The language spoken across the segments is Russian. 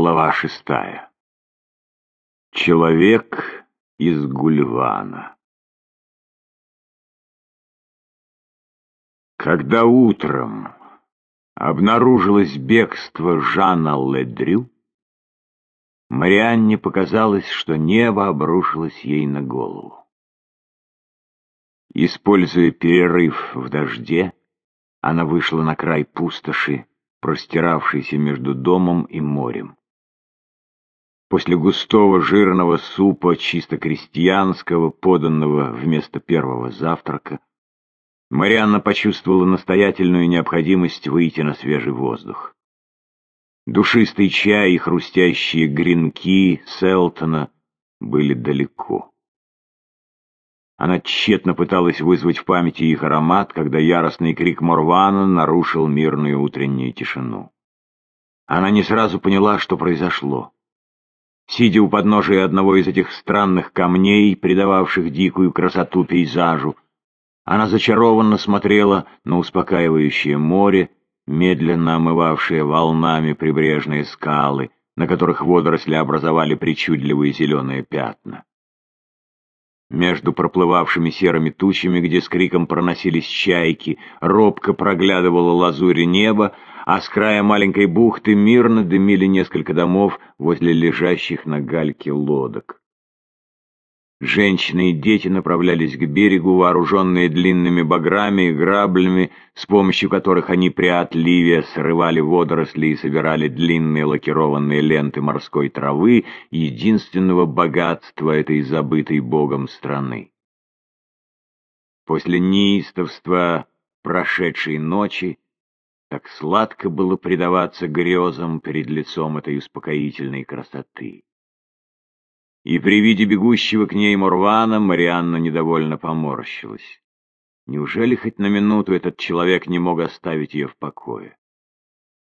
Глава шестая. Человек из Гульвана. Когда утром обнаружилось бегство Жана Ледрю, Марианне показалось, что небо обрушилось ей на голову. Используя перерыв в дожде, она вышла на край пустоши, простиравшейся между домом и морем. После густого жирного супа, чисто крестьянского, поданного вместо первого завтрака, Марианна почувствовала настоятельную необходимость выйти на свежий воздух. Душистый чай и хрустящие гренки Селтона были далеко. Она тщетно пыталась вызвать в памяти их аромат, когда яростный крик Морвана нарушил мирную утреннюю тишину. Она не сразу поняла, что произошло. Сидя у подножия одного из этих странных камней, придававших дикую красоту пейзажу, она зачарованно смотрела на успокаивающее море, медленно омывавшее волнами прибрежные скалы, на которых водоросли образовали причудливые зеленые пятна. Между проплывавшими серыми тучами, где с криком проносились чайки, робко проглядывала лазурь неба, а с края маленькой бухты мирно дымили несколько домов возле лежащих на гальке лодок. Женщины и дети направлялись к берегу, вооруженные длинными баграми и граблями, с помощью которых они при отливе срывали водоросли и собирали длинные лакированные ленты морской травы, единственного богатства этой забытой богом страны. После неистовства прошедшей ночи так сладко было предаваться грезам перед лицом этой успокоительной красоты. И при виде бегущего к ней Мурвана Марианна недовольно поморщилась. Неужели хоть на минуту этот человек не мог оставить ее в покое?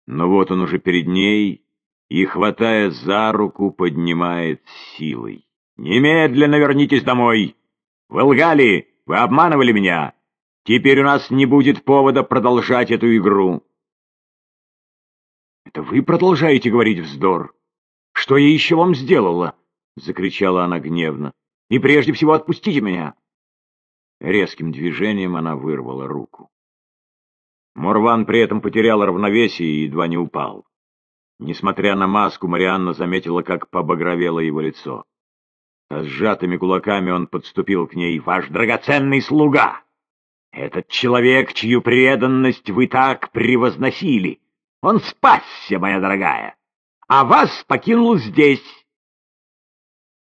Но вот он уже перед ней и, хватая за руку, поднимает силой. «Немедленно вернитесь домой! Вы лгали! Вы обманывали меня! Теперь у нас не будет повода продолжать эту игру!» «Это вы продолжаете говорить вздор? Что я еще вам сделала?» — закричала она гневно. «И прежде всего отпустите меня!» Резким движением она вырвала руку. Морван при этом потерял равновесие и едва не упал. Несмотря на маску, Марианна заметила, как побагровело его лицо. Со сжатыми кулаками он подступил к ней. «Ваш драгоценный слуга! Этот человек, чью преданность вы так превозносили! Он спасся, моя дорогая! А вас покинул здесь!»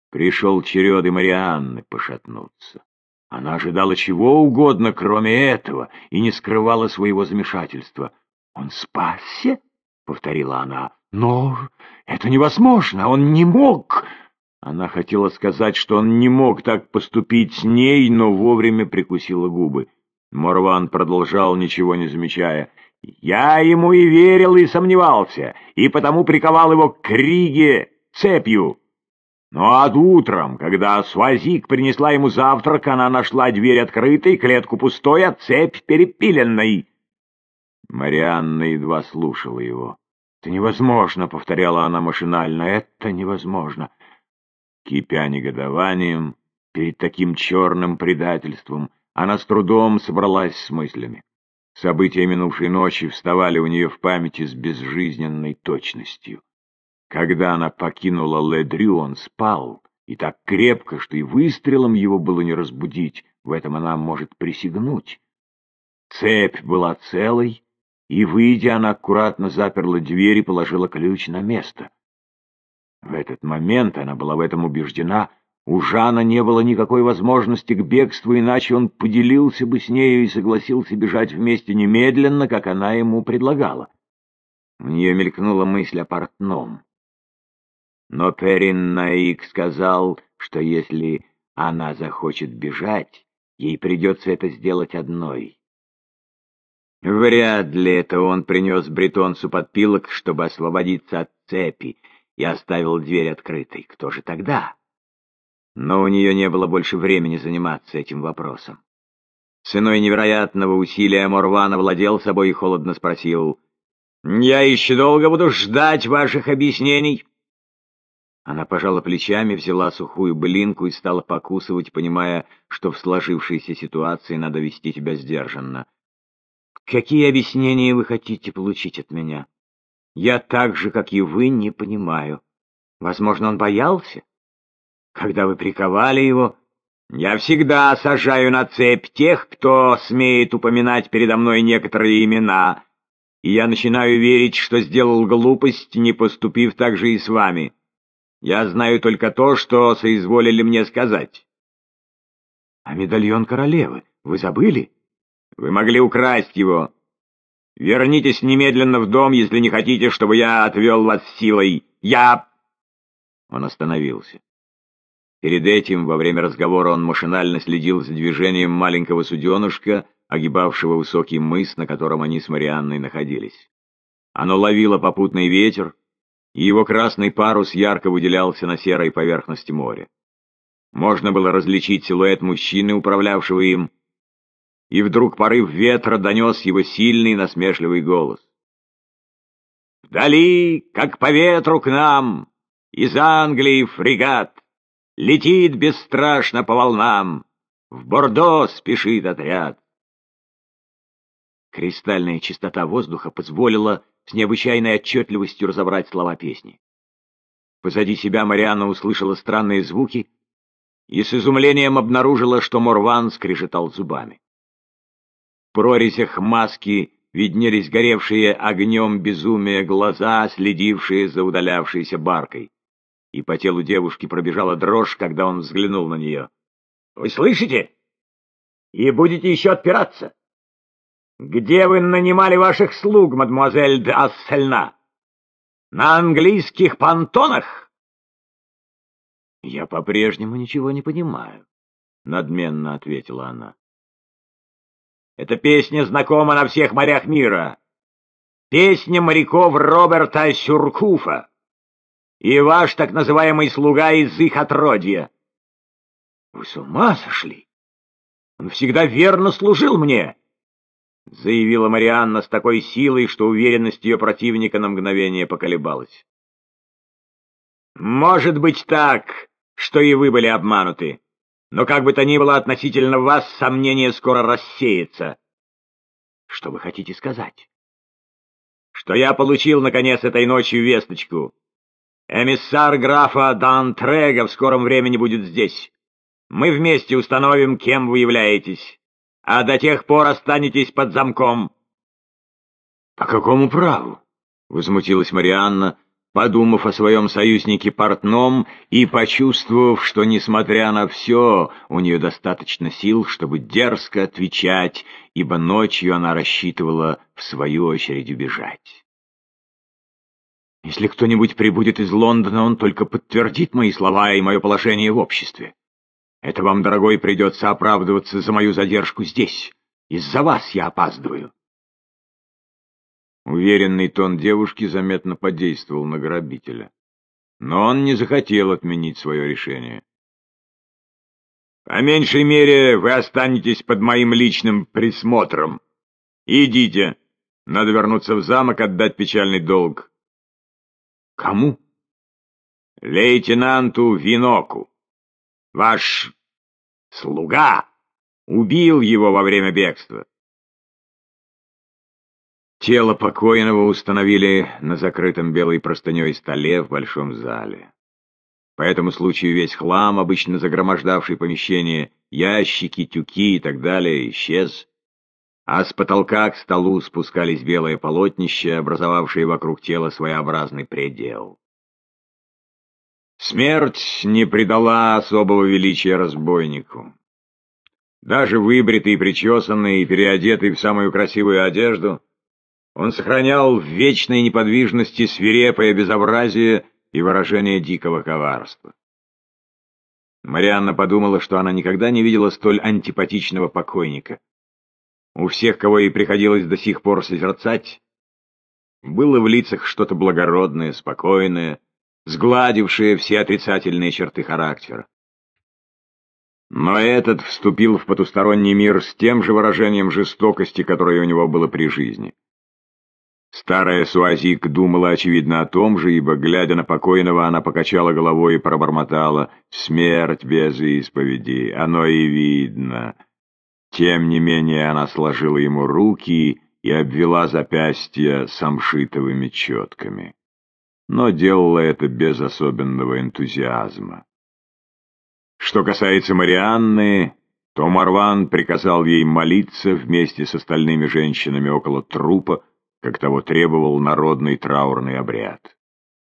Пришел черед и Марианны пошатнуться. Она ожидала чего угодно, кроме этого, и не скрывала своего замешательства. «Он спасся?» — повторила она. «Но это невозможно, он не мог!» Она хотела сказать, что он не мог так поступить с ней, но вовремя прикусила губы. Морван продолжал, ничего не замечая. «Я ему и верил, и сомневался, и потому приковал его к Риге цепью. Но а утром, когда Свазик принесла ему завтрак, она нашла дверь открытой, клетку пустой, а цепь перепиленной. Марианна едва слушала его. «Это невозможно», — повторяла она машинально, — «это невозможно». Кипя негодованием перед таким черным предательством, она с трудом собралась с мыслями. События минувшей ночи вставали у нее в памяти с безжизненной точностью. Когда она покинула Ледрю, он спал, и так крепко, что и выстрелом его было не разбудить, в этом она может присягнуть. Цепь была целой, и, выйдя, она аккуратно заперла дверь и положила ключ на место. В этот момент, она была в этом убеждена, у Жана не было никакой возможности к бегству, иначе он поделился бы с нею и согласился бежать вместе немедленно, как она ему предлагала. У нее мелькнула мысль о портном. Но Перин Наик сказал, что если она захочет бежать, ей придется это сделать одной. Вряд ли это он принес бретонцу подпилок, чтобы освободиться от цепи, и оставил дверь открытой. Кто же тогда? Но у нее не было больше времени заниматься этим вопросом. Ценой невероятного усилия Морван владел собой и холодно спросил, «Я еще долго буду ждать ваших объяснений?» Она пожала плечами, взяла сухую блинку и стала покусывать, понимая, что в сложившейся ситуации надо вести себя сдержанно. «Какие объяснения вы хотите получить от меня? Я так же, как и вы, не понимаю. Возможно, он боялся? Когда вы приковали его...» «Я всегда сажаю на цепь тех, кто смеет упоминать передо мной некоторые имена, и я начинаю верить, что сделал глупость, не поступив так же и с вами». Я знаю только то, что соизволили мне сказать. — А медальон королевы вы забыли? — Вы могли украсть его. Вернитесь немедленно в дом, если не хотите, чтобы я отвел вас силой. Я... Он остановился. Перед этим, во время разговора, он машинально следил за движением маленького суденышка, огибавшего высокий мыс, на котором они с Марианной находились. Оно ловило попутный ветер, и его красный парус ярко выделялся на серой поверхности моря. Можно было различить силуэт мужчины, управлявшего им, и вдруг порыв ветра донес его сильный насмешливый голос. «Вдали, как по ветру к нам, из Англии фрегат, летит бесстрашно по волнам, в Бордо спешит отряд». Кристальная чистота воздуха позволила с необычайной отчетливостью разобрать слова песни. Позади себя Марианна услышала странные звуки и с изумлением обнаружила, что Морван скрежетал зубами. В прорезях маски виднелись горевшие огнем безумия глаза, следившие за удалявшейся баркой. И по телу девушки пробежала дрожь, когда он взглянул на нее. — Вы слышите? И будете еще отпираться? Где вы нанимали ваших слуг, мадемуазель де Ассельна? На английских понтонах? Я по-прежнему ничего не понимаю, — надменно ответила она. Эта песня знакома на всех морях мира. Песня моряков Роберта Сюркуфа. И ваш так называемый слуга из их отродья. Вы с ума сошли? Он всегда верно служил мне. — заявила Марианна с такой силой, что уверенность ее противника на мгновение поколебалась. «Может быть так, что и вы были обмануты, но как бы то ни было относительно вас, сомнение скоро рассеется». «Что вы хотите сказать?» «Что я получил, наконец, этой ночью весточку. Эмиссар графа Дантрега в скором времени будет здесь. Мы вместе установим, кем вы являетесь» а до тех пор останетесь под замком. — По какому праву? — возмутилась Марианна, подумав о своем союзнике Портном и почувствовав, что, несмотря на все, у нее достаточно сил, чтобы дерзко отвечать, ибо ночью она рассчитывала, в свою очередь, убежать. «Если кто-нибудь прибудет из Лондона, он только подтвердит мои слова и мое положение в обществе. Это вам, дорогой, придется оправдываться за мою задержку здесь. Из-за вас я опаздываю. Уверенный тон девушки заметно подействовал на грабителя. Но он не захотел отменить свое решение. «По меньшей мере вы останетесь под моим личным присмотром. Идите. Надо вернуться в замок, отдать печальный долг». «Кому?» «Лейтенанту Виноку». Ваш слуга убил его во время бегства. Тело покойного установили на закрытом белой простыней столе в большом зале. По этому случаю весь хлам, обычно загромождавший помещение, ящики, тюки и так далее, исчез, а с потолка к столу спускались белые полотнища, образовавшие вокруг тела своеобразный предел. Смерть не придала особого величия разбойнику. Даже выбритый, причесанный и переодетый в самую красивую одежду, он сохранял в вечной неподвижности свирепое безобразие и выражение дикого коварства. Марианна подумала, что она никогда не видела столь антипатичного покойника. У всех, кого ей приходилось до сих пор созерцать, было в лицах что-то благородное, спокойное, сгладившее все отрицательные черты характера. Но этот вступил в потусторонний мир с тем же выражением жестокости, которое у него было при жизни. Старая Суазик думала, очевидно, о том же, ибо, глядя на покойного, она покачала головой и пробормотала «Смерть без исповеди, оно и видно». Тем не менее она сложила ему руки и обвела запястья самшитовыми четками. Но делала это без особенного энтузиазма. Что касается Марианны, то Марван приказал ей молиться вместе с остальными женщинами около трупа, как того требовал народный траурный обряд.